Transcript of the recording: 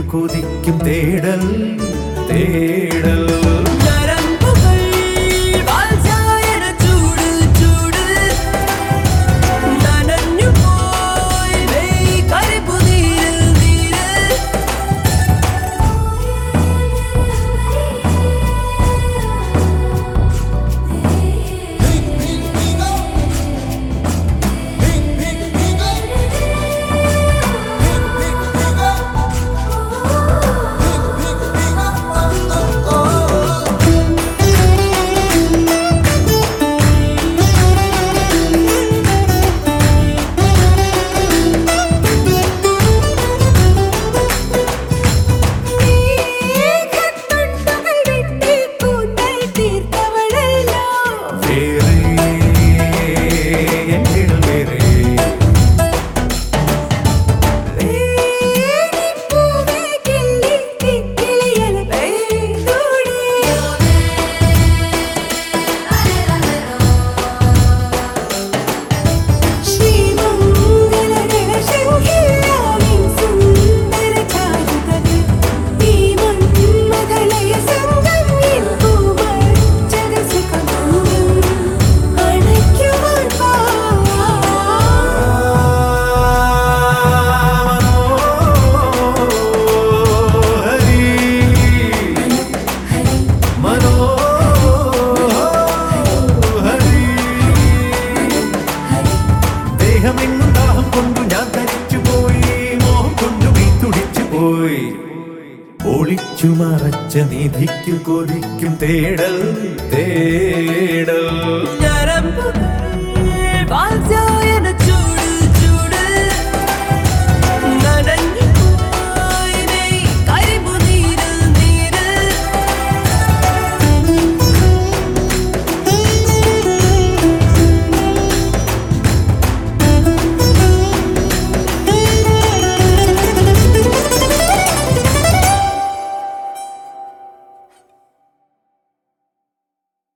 കൊതിക്കും തേടൽ തേടൽ കൊണ്ടു ഞാൻ തരിച്ചു പോയി. മോഹം കൊണ്ടു നീ തുടിച്ചു പോയി. ഒളിച്ചു മറച്ച നിധിക്കും കൊതിക്കും തേടൽ തേടൽ.